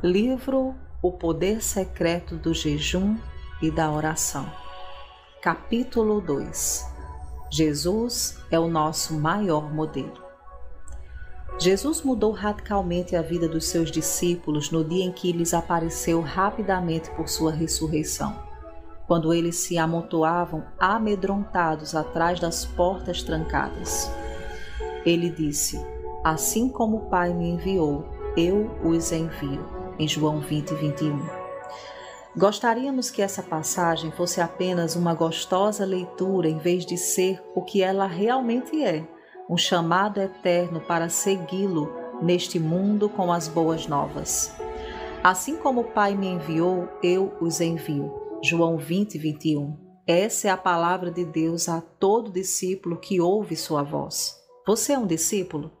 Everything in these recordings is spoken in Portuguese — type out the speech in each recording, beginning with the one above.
Livro O Poder Secreto do Jejum e da Oração. Capítulo 2 Jesus é o nosso maior modelo. Jesus mudou radicalmente a vida dos seus discípulos no dia em que lhes apareceu rapidamente por sua ressurreição, quando eles se amontoavam amedrontados atrás das portas trancadas. Ele disse: Assim como o Pai me enviou, eu os envio em João 20, 21. Gostaríamos que essa passagem fosse apenas uma gostosa leitura em vez de ser o que ela realmente é, um chamado eterno para segui-lo neste mundo com as boas novas. Assim como o Pai me enviou, eu os envio. João 20, 21. Essa é a palavra de Deus a todo discípulo que ouve sua voz. Você é um discípulo?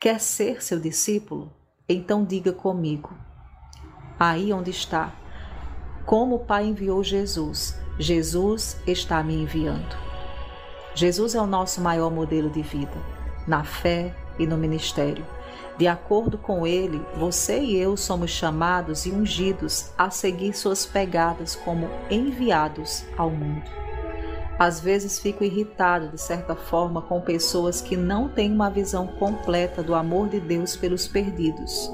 Quer ser seu discípulo? Então diga comigo: aí onde está. Como o Pai enviou Jesus, Jesus está me enviando. Jesus é o nosso maior modelo de vida, na fé e no ministério. De acordo com ele, você e eu somos chamados e ungidos a seguir suas pegadas como enviados ao mundo. Às vezes fico irritado, de certa forma, com pessoas que não têm uma visão completa do amor de Deus pelos perdidos.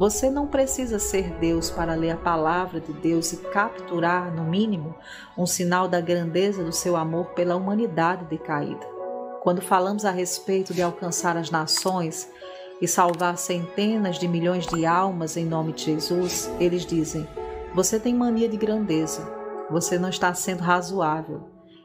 Você não precisa ser Deus para ler a palavra de Deus e capturar, no mínimo, um sinal da grandeza do seu amor pela humanidade decaída. Quando falamos a respeito de alcançar as nações e salvar centenas de milhões de almas em nome de Jesus, eles dizem: Você tem mania de grandeza, você não está sendo razoável.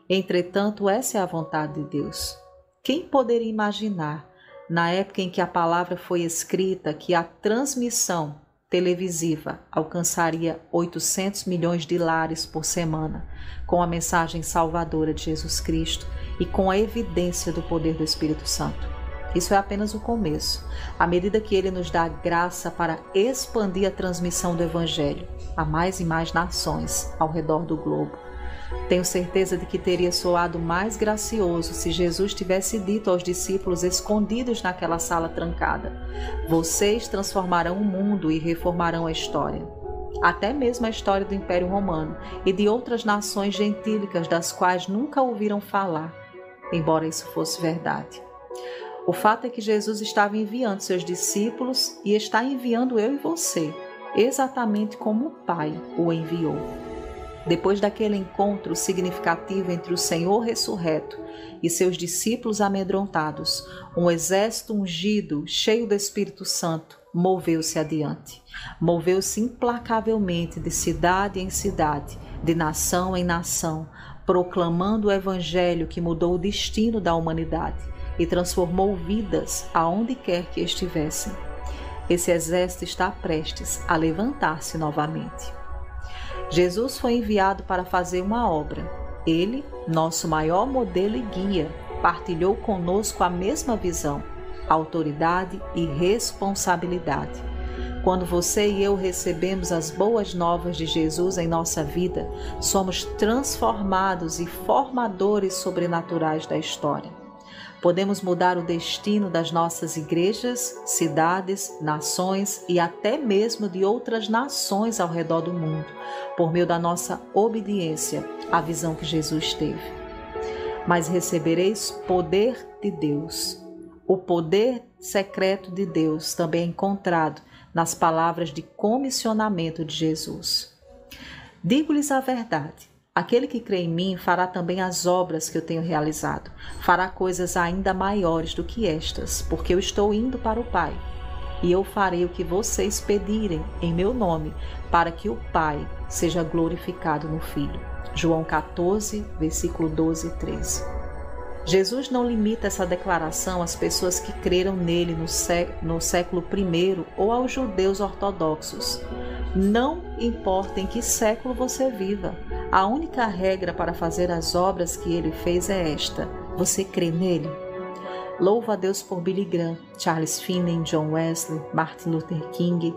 Entretanto, essa é a vontade de Deus. Quem poderia imaginar na época em que a palavra foi escrita, que a transmissão televisiva alcançaria 800 milhões de lares por semana, com a mensagem salvadora de Jesus Cristo e com a evidência do poder do Espírito Santo. Isso é apenas o começo, à medida que ele nos dá graça para expandir a transmissão do Evangelho a mais e mais nações ao redor do globo. Tenho certeza de que teria soado mais gracioso se Jesus tivesse dito aos discípulos escondidos naquela sala trancada: Vocês transformarão o mundo e reformarão a história. Até mesmo a história do Império Romano e de outras nações gentílicas das quais nunca ouviram falar, embora isso fosse verdade. O fato é que Jesus estava enviando seus discípulos e está enviando eu e você, exatamente como o Pai o enviou. Depois daquele encontro significativo entre o Senhor ressurreto e seus discípulos amedrontados, um exército ungido, cheio do Espírito Santo, moveu-se adiante. Moveu-se implacavelmente de cidade em cidade, de nação em nação, proclamando o evangelho que mudou o destino da humanidade e transformou vidas aonde quer que estivessem. Esse exército está prestes a levantar-se novamente. Jesus foi enviado para fazer uma obra. Ele, nosso maior modelo e guia, partilhou conosco a mesma visão, autoridade e responsabilidade. Quando você e eu recebemos as boas novas de Jesus em nossa vida, somos transformados e formadores sobrenaturais da história. Podemos mudar o destino das nossas igrejas, cidades, nações e até mesmo de outras nações ao redor do mundo, por meio da nossa obediência à visão que Jesus teve. Mas recebereis poder de Deus. O poder secreto de Deus também é encontrado nas palavras de comissionamento de Jesus. Digo-lhes a verdade Aquele que crê em mim fará também as obras que eu tenho realizado, fará coisas ainda maiores do que estas, porque eu estou indo para o Pai. E eu farei o que vocês pedirem em meu nome, para que o Pai seja glorificado no Filho. João 14, versículo 12 e 13. Jesus não limita essa declaração às pessoas que creram nele no, século I ou aos judeus ortodoxos. Não importa em que século você viva, a única regra para fazer as obras que ele fez é esta: você crê nele? Louvo a Deus por Billy Graham, Charles Finney, John Wesley, Martin Luther King,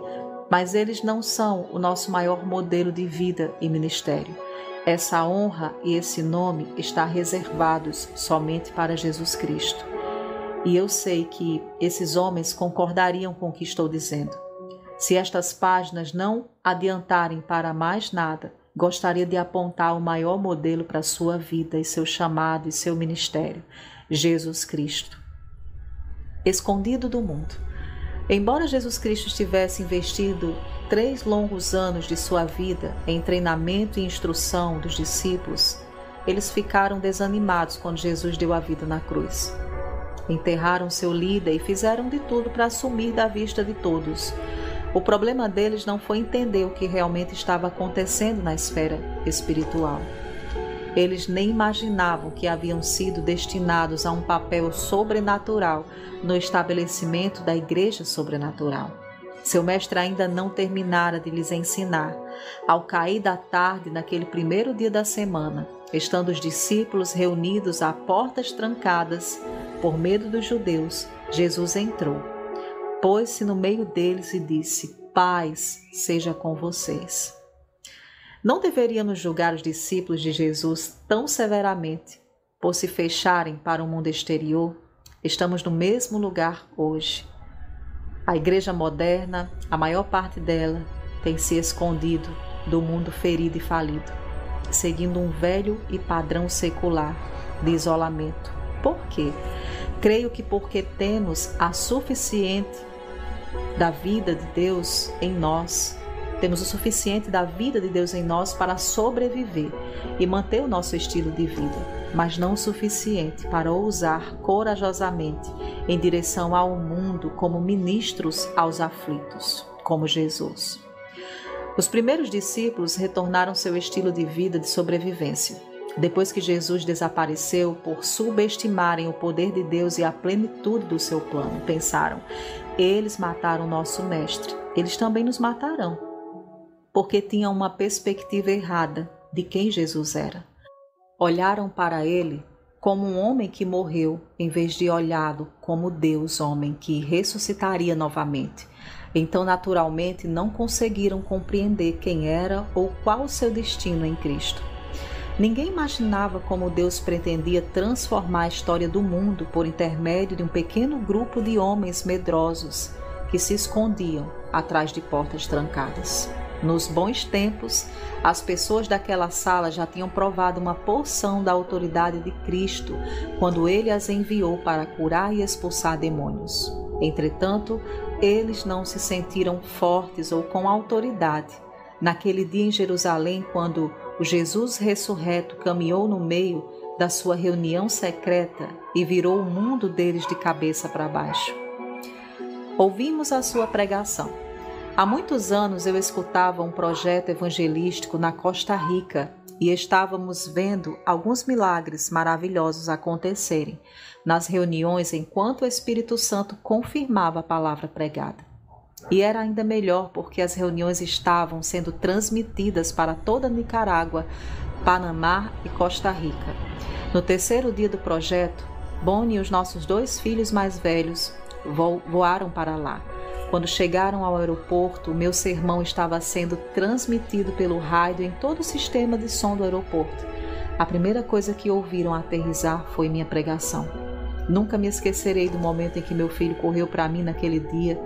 mas eles não são o nosso maior modelo de vida e ministério. Essa honra e esse nome está reservados somente para Jesus Cristo. E eu sei que esses homens concordariam com o que estou dizendo. Se estas páginas não adiantarem para mais nada, gostaria de apontar o maior modelo para sua vida e seu chamado e seu ministério: Jesus Cristo. Escondido do mundo. Embora Jesus Cristo estivesse investido três longos anos de sua vida em treinamento e instrução dos discípulos, eles ficaram desanimados quando Jesus deu a vida na cruz. Enterraram seu líder e fizeram de tudo para assumir da vista de todos o problema deles não foi entender o que realmente estava acontecendo na esfera espiritual. Eles nem imaginavam que haviam sido destinados a um papel sobrenatural no estabelecimento da igreja sobrenatural. Seu mestre ainda não terminara de lhes ensinar. Ao cair da tarde, naquele primeiro dia da semana, estando os discípulos reunidos a portas trancadas, por medo dos judeus, Jesus entrou pôs-se no meio deles e disse: Paz seja com vocês. Não deveríamos julgar os discípulos de Jesus tão severamente por se fecharem para o mundo exterior. Estamos no mesmo lugar hoje. A igreja moderna, a maior parte dela, tem se escondido do mundo ferido e falido, seguindo um velho e padrão secular de isolamento. Por quê? Creio que porque temos a suficiente da vida de Deus em nós, temos o suficiente da vida de Deus em nós para sobreviver e manter o nosso estilo de vida, mas não o suficiente para ousar corajosamente em direção ao mundo como ministros aos aflitos, como Jesus. Os primeiros discípulos retornaram seu estilo de vida de sobrevivência. Depois que Jesus desapareceu por subestimarem o poder de Deus e a plenitude do seu plano, pensaram: eles mataram nosso mestre, eles também nos matarão. Porque tinham uma perspectiva errada de quem Jesus era. Olharam para ele como um homem que morreu, em vez de olhá-lo como Deus, homem que ressuscitaria novamente. Então, naturalmente, não conseguiram compreender quem era ou qual o seu destino em Cristo. Ninguém imaginava como Deus pretendia transformar a história do mundo por intermédio de um pequeno grupo de homens medrosos que se escondiam atrás de portas trancadas. Nos bons tempos, as pessoas daquela sala já tinham provado uma porção da autoridade de Cristo quando ele as enviou para curar e expulsar demônios. Entretanto, eles não se sentiram fortes ou com autoridade naquele dia em Jerusalém, quando o Jesus ressurreto caminhou no meio da sua reunião secreta e virou o mundo deles de cabeça para baixo. Ouvimos a sua pregação. Há muitos anos eu escutava um projeto evangelístico na Costa Rica e estávamos vendo alguns milagres maravilhosos acontecerem nas reuniões enquanto o Espírito Santo confirmava a palavra pregada. E era ainda melhor porque as reuniões estavam sendo transmitidas para toda Nicarágua, Panamá e Costa Rica. No terceiro dia do projeto, Bonnie e os nossos dois filhos mais velhos voaram para lá. Quando chegaram ao aeroporto, meu sermão estava sendo transmitido pelo rádio em todo o sistema de som do aeroporto. A primeira coisa que ouviram aterrizar foi minha pregação. Nunca me esquecerei do momento em que meu filho correu para mim naquele dia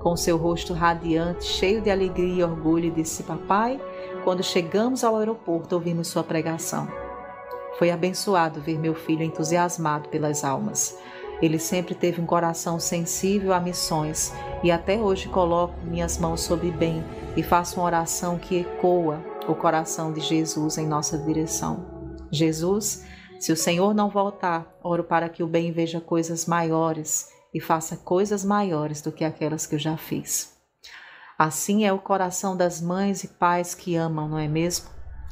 com seu rosto radiante, cheio de alegria e orgulho, disse: Papai, quando chegamos ao aeroporto, ouvimos sua pregação. Foi abençoado ver meu filho entusiasmado pelas almas. Ele sempre teve um coração sensível a missões e até hoje coloco minhas mãos sobre bem e faço uma oração que ecoa o coração de Jesus em nossa direção. Jesus, se o Senhor não voltar, oro para que o bem veja coisas maiores e faça coisas maiores do que aquelas que eu já fiz. Assim é o coração das mães e pais que amam, não é mesmo?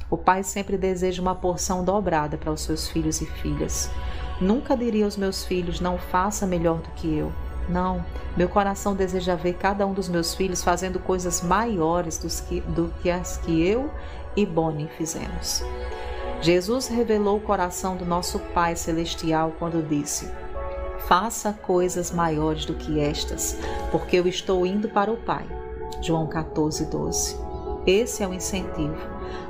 O pai sempre deseja uma porção dobrada para os seus filhos e filhas. Nunca diria aos meus filhos: não faça melhor do que eu. Não, meu coração deseja ver cada um dos meus filhos fazendo coisas maiores que, do que as que eu e Bonnie fizemos. Jesus revelou o coração do nosso Pai Celestial quando disse: faça coisas maiores do que estas, porque eu estou indo para o Pai. João 14, 12. Esse é o incentivo,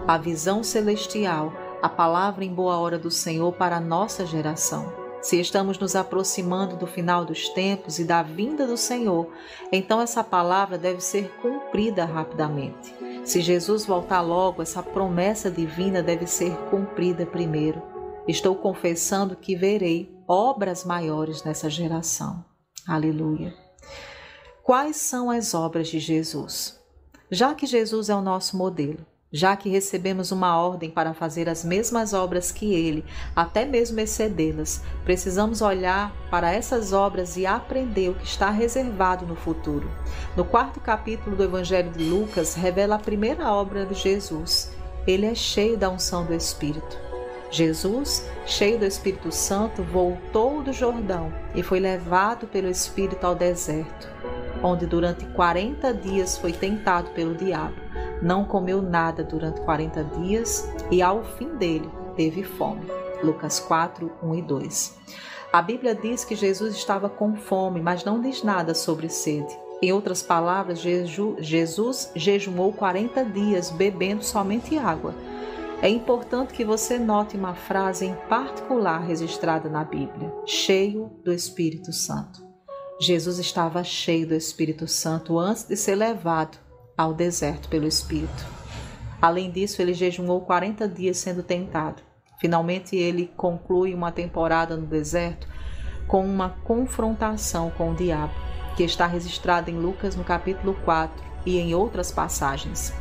a visão celestial, a palavra em boa hora do Senhor para a nossa geração. Se estamos nos aproximando do final dos tempos e da vinda do Senhor, então essa palavra deve ser cumprida rapidamente. Se Jesus voltar logo, essa promessa divina deve ser cumprida primeiro. Estou confessando que verei obras maiores nessa geração. Aleluia. Quais são as obras de Jesus? Já que Jesus é o nosso modelo, já que recebemos uma ordem para fazer as mesmas obras que ele, até mesmo excedê-las, precisamos olhar para essas obras e aprender o que está reservado no futuro. No quarto capítulo do Evangelho de Lucas, revela a primeira obra de Jesus. Ele é cheio da unção do Espírito. Jesus, cheio do Espírito Santo, voltou do Jordão e foi levado pelo Espírito ao deserto, onde durante 40 dias foi tentado pelo diabo não comeu nada durante 40 dias e ao fim dele teve fome. Lucas 4, 1 e 2. A Bíblia diz que Jesus estava com fome, mas não diz nada sobre sede. Em outras palavras, Jesus jejuou 40 dias bebendo somente água. É importante que você note uma frase em particular registrada na Bíblia: cheio do Espírito Santo. Jesus estava cheio do Espírito Santo antes de ser levado ao deserto pelo Espírito. Além disso, ele jejuou 40 dias sendo tentado. Finalmente, ele conclui uma temporada no deserto com uma confrontação com o diabo, que está registrada em Lucas no capítulo 4 e em outras passagens.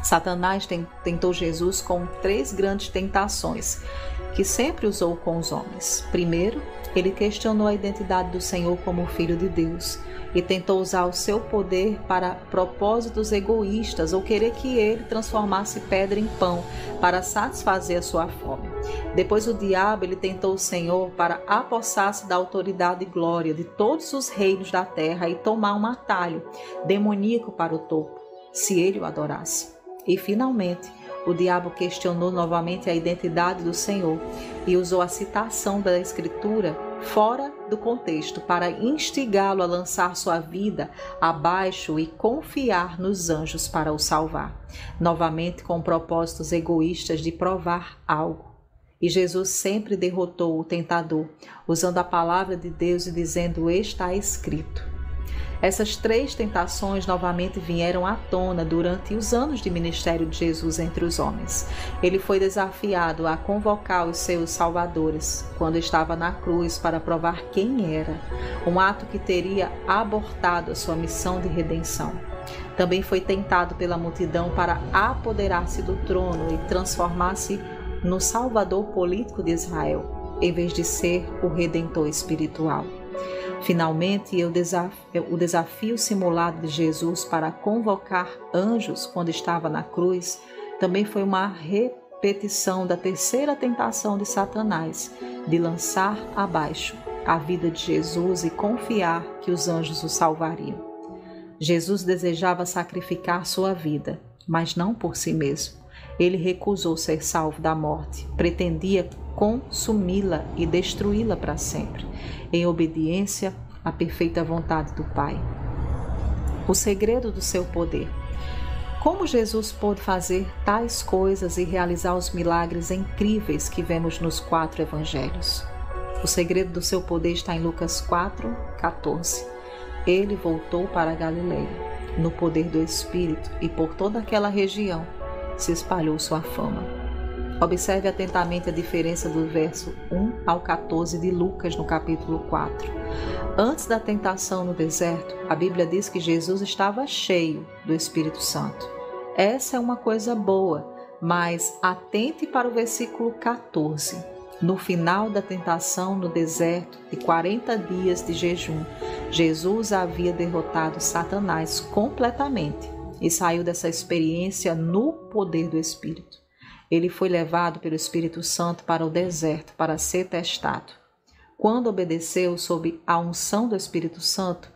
Satanás tentou Jesus com três grandes tentações, que sempre usou com os homens. Primeiro, ele questionou a identidade do Senhor como Filho de Deus e tentou usar o seu poder para propósitos egoístas ou querer que ele transformasse pedra em pão para satisfazer a sua fome. Depois o diabo ele tentou o Senhor para apossar-se da autoridade e glória de todos os reinos da terra e tomar um atalho demoníaco para o topo, se ele o adorasse. E finalmente, o diabo questionou novamente a identidade do Senhor e usou a citação da Escritura fora do contexto para instigá-lo a lançar sua vida abaixo e confiar nos anjos para o salvar, novamente com propósitos egoístas de provar algo. E Jesus sempre derrotou o tentador, usando a palavra de Deus e dizendo: Está escrito. Essas três tentações novamente vieram à tona durante os anos de ministério de Jesus entre os homens. Ele foi desafiado a convocar os seus salvadores quando estava na cruz para provar quem era, um ato que teria abortado a sua missão de redenção. Também foi tentado pela multidão para apoderar-se do trono e transformar-se no salvador político de Israel, em vez de ser o redentor espiritual. Finalmente, o desafio simulado de Jesus para convocar anjos quando estava na cruz também foi uma repetição da terceira tentação de Satanás, de lançar abaixo a vida de Jesus e confiar que os anjos o salvariam. Jesus desejava sacrificar sua vida, mas não por si mesmo. Ele recusou ser salvo da morte, pretendia consumi-la e destruí-la para sempre, em obediência à perfeita vontade do Pai. O segredo do seu poder. Como Jesus pôde fazer tais coisas e realizar os milagres incríveis que vemos nos quatro evangelhos? O segredo do seu poder está em Lucas 4, 14. Ele voltou para a Galileia, no poder do Espírito, e por toda aquela região se espalhou sua fama. Observe atentamente a diferença do verso 1 ao 14 de Lucas, no capítulo 4. Antes da tentação no deserto, a Bíblia diz que Jesus estava cheio do Espírito Santo. Essa é uma coisa boa, mas atente para o versículo 14. No final da tentação no deserto, de 40 dias de jejum, Jesus havia derrotado Satanás completamente e saiu dessa experiência no poder do Espírito. Ele foi levado pelo Espírito Santo para o deserto para ser testado. Quando obedeceu sob a unção do Espírito Santo,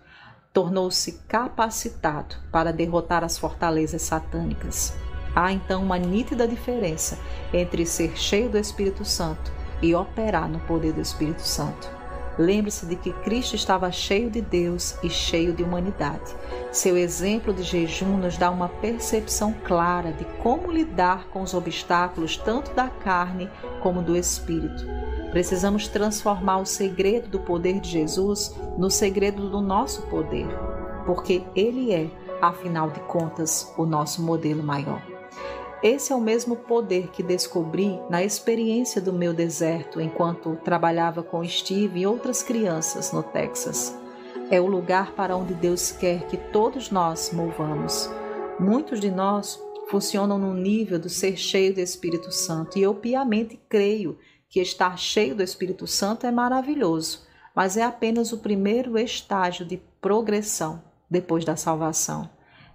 tornou-se capacitado para derrotar as fortalezas satânicas. Há então uma nítida diferença entre ser cheio do Espírito Santo e operar no poder do Espírito Santo. Lembre-se de que Cristo estava cheio de Deus e cheio de humanidade. Seu exemplo de jejum nos dá uma percepção clara de como lidar com os obstáculos tanto da carne como do espírito. Precisamos transformar o segredo do poder de Jesus no segredo do nosso poder, porque Ele é, afinal de contas, o nosso modelo maior. Esse é o mesmo poder que descobri na experiência do meu deserto enquanto trabalhava com Steve e outras crianças no Texas. É o lugar para onde Deus quer que todos nós movamos. Muitos de nós funcionam no nível do ser cheio do Espírito Santo e eu piamente creio que estar cheio do Espírito Santo é maravilhoso, mas é apenas o primeiro estágio de progressão depois da salvação.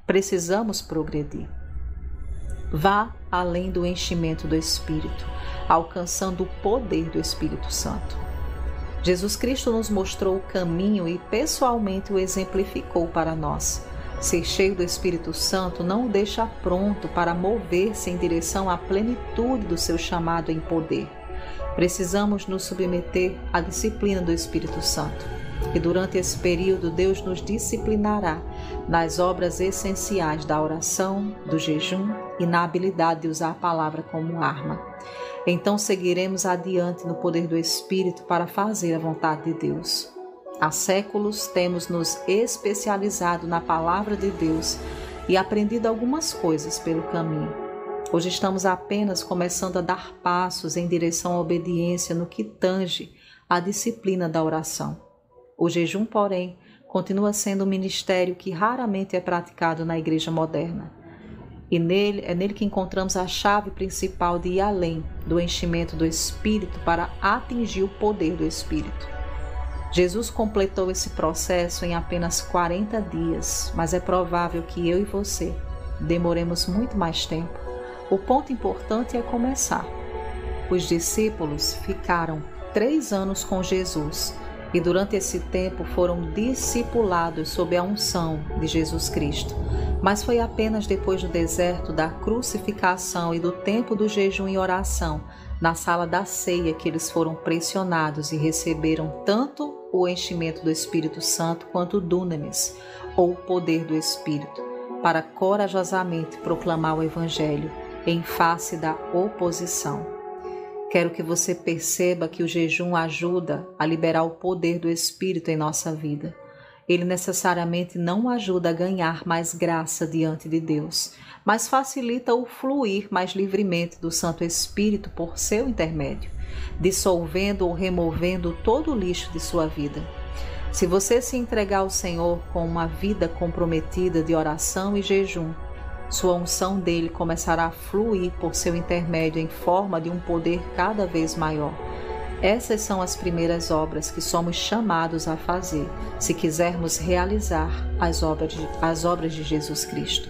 Precisamos progredir. Vá além do enchimento do Espírito, alcançando o poder do Espírito Santo. Jesus Cristo nos mostrou o caminho e pessoalmente o exemplificou para nós. Ser cheio do Espírito Santo não o deixa pronto para mover-se em direção à plenitude do seu chamado em poder. Precisamos nos submeter à disciplina do Espírito Santo. E durante esse período, Deus nos disciplinará nas obras essenciais da oração, do jejum e na habilidade de usar a palavra como arma. Então seguiremos adiante no poder do Espírito para fazer a vontade de Deus. Há séculos temos nos especializado na palavra de Deus e aprendido algumas coisas pelo caminho. Hoje estamos apenas começando a dar passos em direção à obediência no que tange à disciplina da oração. O jejum, porém, continua sendo um ministério que raramente é praticado na igreja moderna. E nele é nele que encontramos a chave principal de ir além do enchimento do Espírito para atingir o poder do Espírito. Jesus completou esse processo em apenas 40 dias, mas é provável que eu e você demoremos muito mais tempo. O ponto importante é começar. Os discípulos ficaram três anos com Jesus e durante esse tempo foram discipulados sob a unção de Jesus Cristo. Mas foi apenas depois do deserto, da crucificação e do tempo do jejum e oração, na sala da ceia, que eles foram pressionados e receberam tanto o enchimento do Espírito Santo quanto o dunamis, ou o poder do Espírito, para corajosamente proclamar o Evangelho em face da oposição. Quero que você perceba que o jejum ajuda a liberar o poder do Espírito em nossa vida. Ele necessariamente não ajuda a ganhar mais graça diante de Deus, mas facilita o fluir mais livremente do Santo Espírito por seu intermédio, dissolvendo ou removendo todo o lixo de sua vida. Se você se entregar ao Senhor com uma vida comprometida de oração e jejum, sua unção dele começará a fluir por seu intermédio em forma de um poder cada vez maior. Essas são as primeiras obras que somos chamados a fazer, se quisermos realizar as obras de, as obras de Jesus Cristo.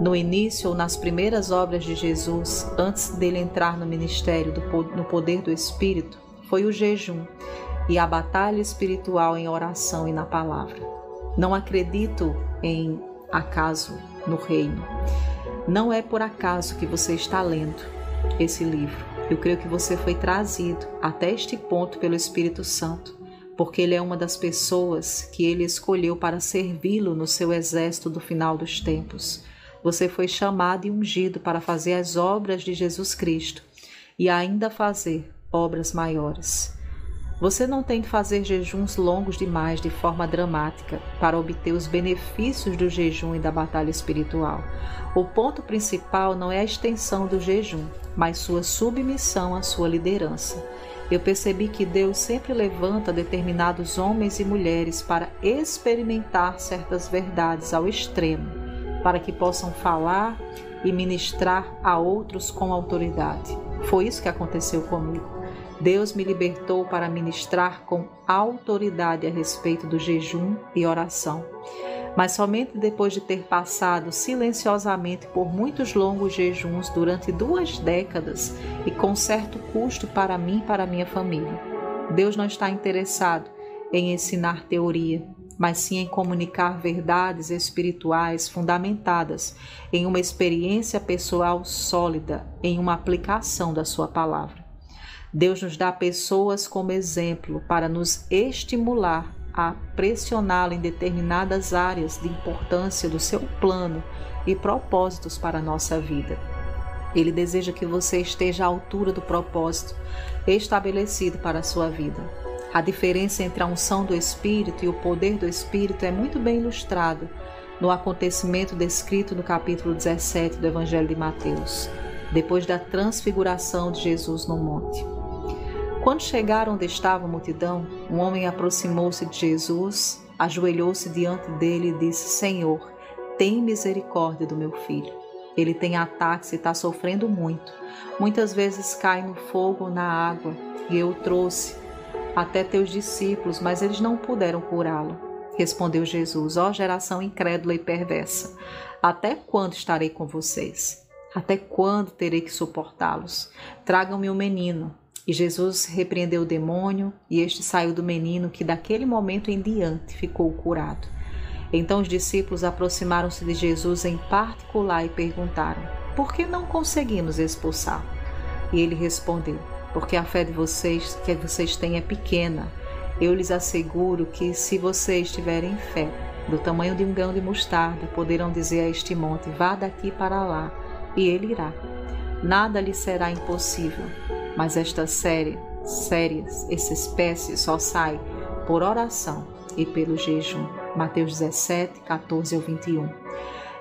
No início ou nas primeiras obras de Jesus, antes dele entrar no ministério do, no poder do Espírito, foi o jejum e a batalha espiritual em oração e na palavra. Não acredito em acaso no reino. Não é por acaso que você está lendo esse livro. Eu creio que você foi trazido até este ponto pelo Espírito Santo, porque ele é uma das pessoas que ele escolheu para servi-lo no seu exército do final dos tempos. Você foi chamado e ungido para fazer as obras de Jesus Cristo e ainda fazer obras maiores. Você não tem de fazer jejuns longos demais de forma dramática para obter os benefícios do jejum e da batalha espiritual. O ponto principal não é a extensão do jejum, mas sua submissão à sua liderança. Eu percebi que Deus sempre levanta determinados homens e mulheres para experimentar certas verdades ao extremo, para que possam falar e ministrar a outros com autoridade. Foi isso que aconteceu comigo. Deus me libertou para ministrar com autoridade a respeito do jejum e oração. Mas somente depois de ter passado silenciosamente por muitos longos jejuns durante duas décadas e com certo custo para mim e para minha família. Deus não está interessado em ensinar teoria, mas sim em comunicar verdades espirituais fundamentadas em uma experiência pessoal sólida, em uma aplicação da Sua palavra. Deus nos dá pessoas como exemplo para nos estimular a pressioná-lo em determinadas áreas de importância do seu plano e propósitos para a nossa vida. Ele deseja que você esteja à altura do propósito estabelecido para a sua vida. A diferença entre a unção do Espírito e o poder do Espírito é muito bem ilustrado no acontecimento descrito no capítulo 17 do Evangelho de Mateus, depois da transfiguração de Jesus no monte. Quando chegaram onde estava a multidão, um homem aproximou-se de Jesus, ajoelhou-se diante dele e disse: Senhor, tem misericórdia do meu filho. Ele tem ataques e está sofrendo muito. Muitas vezes cai no fogo ou na água, e eu trouxe até teus discípulos, mas eles não puderam curá-lo. Respondeu Jesus: Ó oh, geração incrédula e perversa, até quando estarei com vocês? Até quando terei que suportá-los? Tragam-me o um menino. E Jesus repreendeu o demônio, e este saiu do menino, que daquele momento em diante ficou curado. Então os discípulos aproximaram-se de Jesus em particular e perguntaram: Por que não conseguimos expulsar? E ele respondeu: Porque a fé de vocês, que vocês têm, é pequena. Eu lhes asseguro que, se vocês tiverem fé, do tamanho de um grão de mostarda, poderão dizer a este monte: Vá daqui para lá, e ele irá. Nada lhe será impossível. Mas esta série, séries, essa espécie só sai por oração e pelo jejum. Mateus 17, 14 ao 21.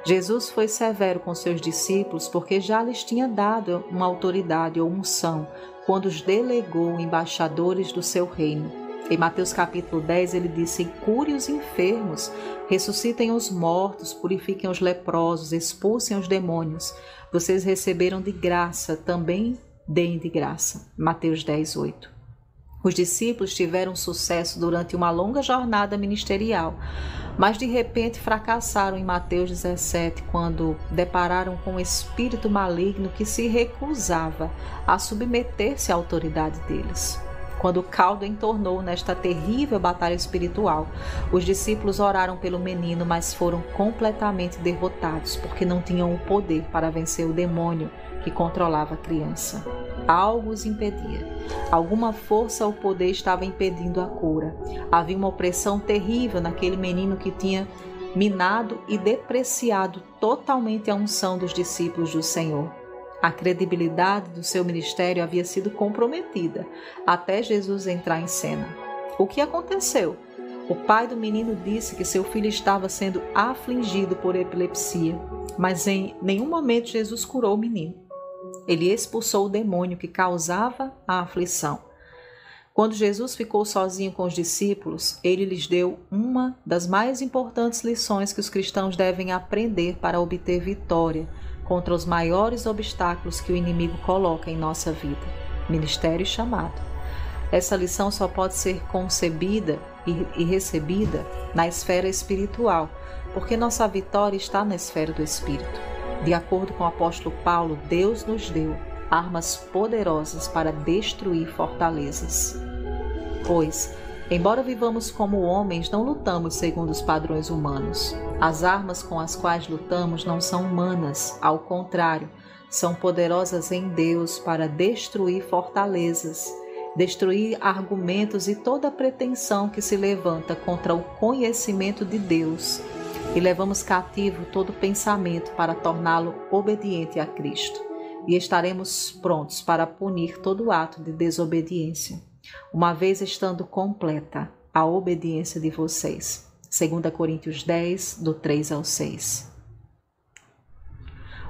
Jesus foi severo com seus discípulos porque já lhes tinha dado uma autoridade ou unção quando os delegou embaixadores do seu reino. Em Mateus capítulo 10 ele disse: Cure os enfermos, ressuscitem os mortos, purifiquem os leprosos, expulsem os demônios. Vocês receberam de graça, também deem de graça. Mateus 10, 8. Os discípulos tiveram sucesso durante uma longa jornada ministerial, mas de repente fracassaram em Mateus 17 quando depararam com um espírito maligno que se recusava a submeter-se à autoridade deles. Quando caldo entornou nesta terrível batalha espiritual, os discípulos oraram pelo menino, mas foram completamente derrotados porque não tinham o poder para vencer o demônio que controlava a criança. Algo os impedia. Alguma força ou poder estava impedindo a cura. Havia uma opressão terrível naquele menino que tinha minado e depreciado totalmente a unção dos discípulos do Senhor. A credibilidade do seu ministério havia sido comprometida até Jesus entrar em cena. O que aconteceu? O pai do menino disse que seu filho estava sendo afligido por epilepsia, mas em nenhum momento Jesus curou o menino. Ele expulsou o demônio que causava a aflição. Quando Jesus ficou sozinho com os discípulos, ele lhes deu uma das mais importantes lições que os cristãos devem aprender para obter vitória contra os maiores obstáculos que o inimigo coloca em nossa vida: ministério e chamado. Essa lição só pode ser concebida e, recebida na esfera espiritual, porque nossa vitória está na esfera do espírito. De acordo com o apóstolo Paulo, Deus nos deu armas poderosas para destruir fortalezas. Pois, embora vivamos como homens, não lutamos segundo os padrões humanos. As armas com as quais lutamos não são humanas, ao contrário, são poderosas em Deus para destruir fortalezas, destruir argumentos e toda pretensão que se levanta contra o conhecimento de Deus. E levamos cativo todo pensamento para torná-lo obediente a Cristo, e estaremos prontos para punir todo ato de desobediência, uma vez estando completa a obediência de vocês. 2 Coríntios 10, do 3 ao 6.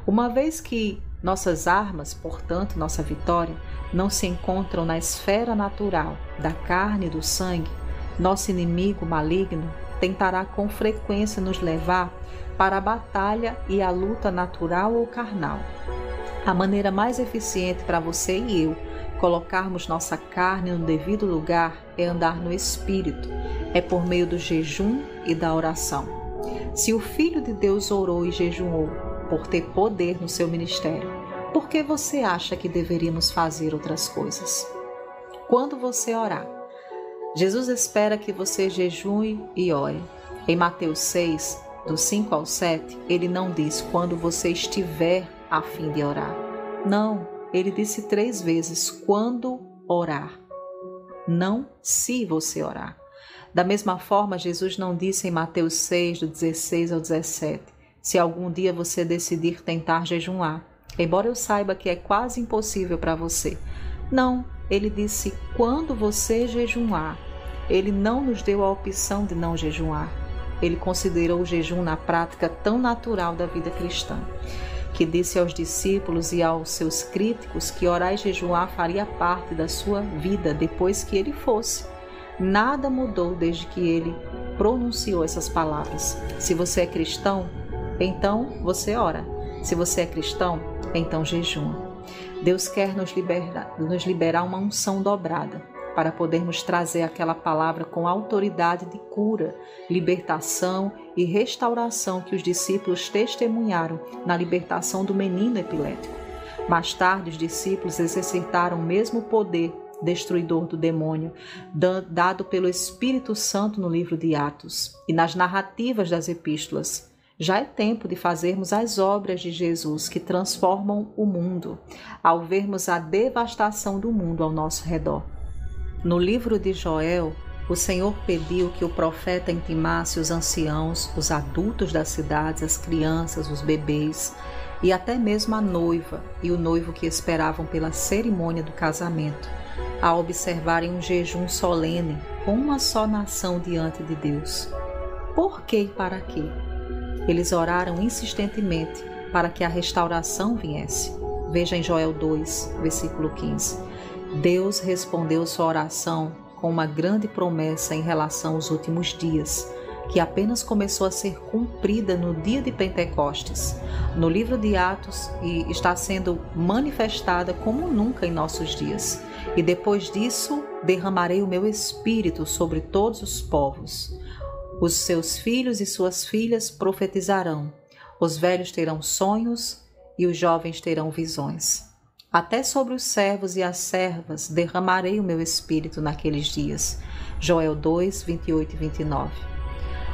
Uma vez que nossas armas, portanto, nossa vitória, não se encontram na esfera natural da carne e do sangue, nosso inimigo maligno tentará com frequência nos levar para a batalha e a luta natural ou carnal. A maneira mais eficiente para você e eu colocarmos nossa carne no devido lugar é andar no Espírito, é por meio do jejum e da oração. Se o Filho de Deus orou e jejuou por ter poder no seu ministério, por que você acha que deveríamos fazer outras coisas? Quando você orar, Jesus espera que você jejue e ore. Em Mateus 6, do 5 ao 7, ele não diz quando você estiver a fim de orar. Não, ele disse três vezes quando orar. Não se você orar. Da mesma forma, Jesus não disse em Mateus 6, do 16 ao 17, se algum dia você decidir tentar jejuar, embora eu saiba que é quase impossível para você. Não, ele disse: quando você jejuar. Ele não nos deu a opção de não jejuar. Ele considerou o jejum na prática tão natural da vida cristã, que disse aos discípulos e aos seus críticos que orar e jejuar faria parte da sua vida depois que ele fosse. Nada mudou desde que ele pronunciou essas palavras. Se você é cristão, então você ora. Se você é cristão, então jejuma. Deus quer nos liberar, nos liberar uma unção dobrada para podermos trazer aquela palavra com autoridade de cura, libertação e restauração que os discípulos testemunharam na libertação do menino epilético. Mais tarde, os discípulos exercitaram o mesmo poder destruidor do demônio, dado pelo Espírito Santo no livro de Atos e nas narrativas das epístolas. Já é tempo de fazermos as obras de Jesus que transformam o mundo, ao vermos a devastação do mundo ao nosso redor. No livro de Joel, o Senhor pediu que o profeta intimasse os anciãos, os adultos das cidades, as crianças, os bebês e até mesmo a noiva e o noivo que esperavam pela cerimônia do casamento, a observarem um jejum solene com uma só nação diante de Deus. Por que e para quê? Eles oraram insistentemente para que a restauração viesse. Veja em Joel 2, versículo 15. Deus respondeu sua oração com uma grande promessa em relação aos últimos dias, que apenas começou a ser cumprida no dia de Pentecostes, no livro de Atos e está sendo manifestada como nunca em nossos dias. E depois disso, derramarei o meu espírito sobre todos os povos. Os seus filhos e suas filhas profetizarão, os velhos terão sonhos e os jovens terão visões. Até sobre os servos e as servas derramarei o meu espírito naqueles dias. Joel 2, 28 e 29.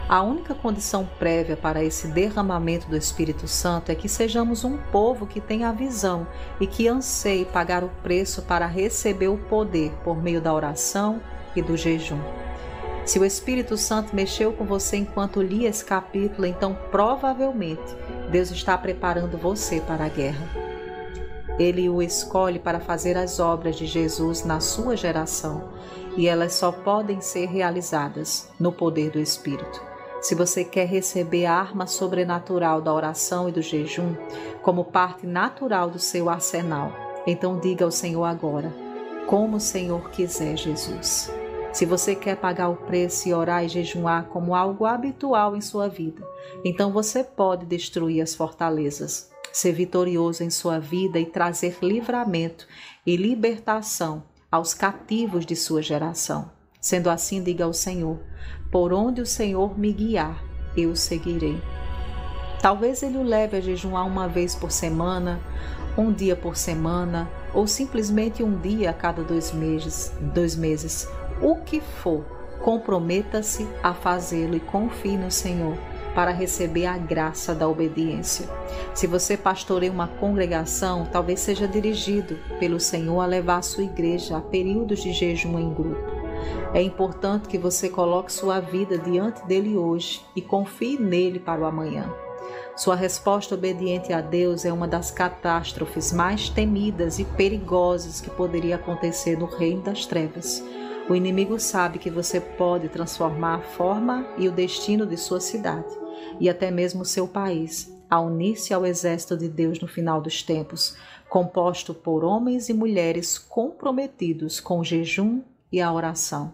A única condição prévia para esse derramamento do Espírito Santo é que sejamos um povo que tenha a visão e que anseie pagar o preço para receber o poder por meio da oração e do jejum. Se o Espírito Santo mexeu com você enquanto lia esse capítulo, então provavelmente Deus está preparando você para a guerra. Ele o escolhe para fazer as obras de Jesus na sua geração e elas só podem ser realizadas no poder do Espírito. Se você quer receber a arma sobrenatural da oração e do jejum como parte natural do seu arsenal, então diga ao Senhor agora: como o Senhor quiser, Jesus. Se você quer pagar o preço e orar e jejuar como algo habitual em sua vida, então você pode destruir as fortalezas, ser vitorioso em sua vida e trazer livramento e libertação aos cativos de sua geração. Sendo assim, diga ao Senhor: Por onde o Senhor me guiar, eu seguirei. Talvez ele o leve a jejuar uma vez por semana, um dia por semana, ou simplesmente um dia a cada dois meses. Dois meses o que for, comprometa-se a fazê-lo e confie no Senhor para receber a graça da obediência. Se você pastoreia uma congregação, talvez seja dirigido pelo Senhor a levar a sua igreja a períodos de jejum em grupo. É importante que você coloque sua vida diante dele hoje e confie nele para o amanhã. Sua resposta obediente a Deus é uma das catástrofes mais temidas e perigosas que poderia acontecer no reino das trevas o inimigo sabe que você pode transformar a forma e o destino de sua cidade e até mesmo seu país a unir-se ao exército de Deus no final dos tempos, composto por homens e mulheres comprometidos com o jejum e a oração.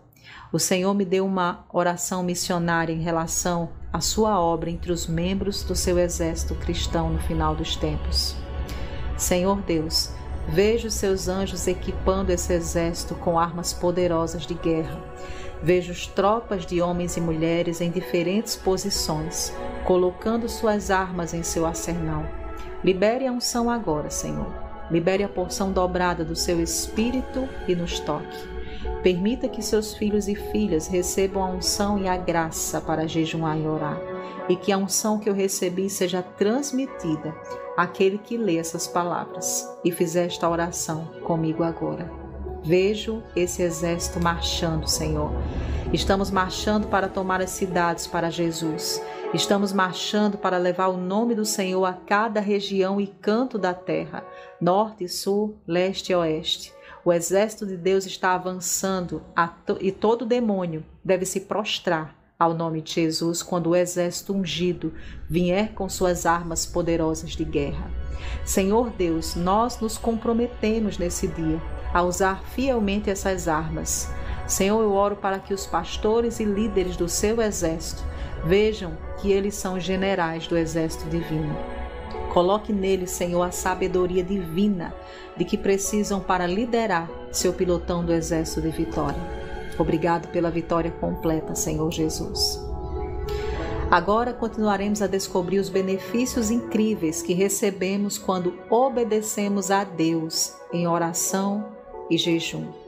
O Senhor me deu uma oração missionária em relação à sua obra entre os membros do seu exército cristão no final dos tempos. Senhor Deus, Vejo seus anjos equipando esse exército com armas poderosas de guerra. Vejo tropas de homens e mulheres em diferentes posições, colocando suas armas em seu arsenal. Libere a unção agora, Senhor. Libere a porção dobrada do seu espírito e nos toque. Permita que seus filhos e filhas recebam a unção e a graça para jejuar e orar, e que a unção que eu recebi seja transmitida aquele que lê essas palavras e fizer esta oração comigo agora. Vejo esse exército marchando, Senhor. Estamos marchando para tomar as cidades para Jesus. Estamos marchando para levar o nome do Senhor a cada região e canto da terra, norte, sul, leste e oeste. O exército de Deus está avançando e todo demônio deve se prostrar ao nome de Jesus quando o exército ungido vier com suas armas poderosas de guerra. Senhor Deus, nós nos comprometemos nesse dia a usar fielmente essas armas. Senhor, eu oro para que os pastores e líderes do seu exército vejam que eles são generais do exército divino. Coloque neles, Senhor, a sabedoria divina de que precisam para liderar seu pilotão do exército de vitória. Obrigado pela vitória completa, Senhor Jesus. Agora continuaremos a descobrir os benefícios incríveis que recebemos quando obedecemos a Deus em oração e jejum.